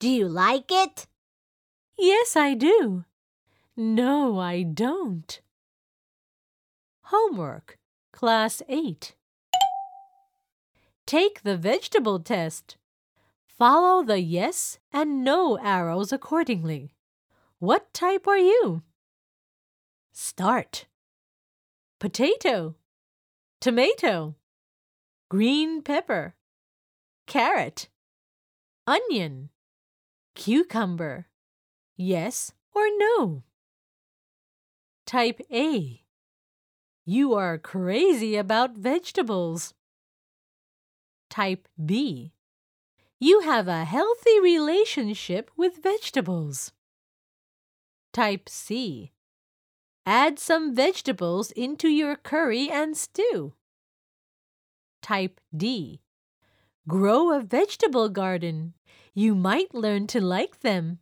Do you like it? Yes, I do. No, I don't. Homework, Class 8. Take the vegetable test. Follow the yes and no arrows accordingly. What type are you? Start. Potato, tomato, green pepper, carrot, onion, cucumber. Yes or no? Type A. You are crazy about vegetables. Type B. You have a healthy relationship with vegetables. Type C. Add some vegetables into your curry and stew. Type D. Grow a vegetable garden. You might learn to like them.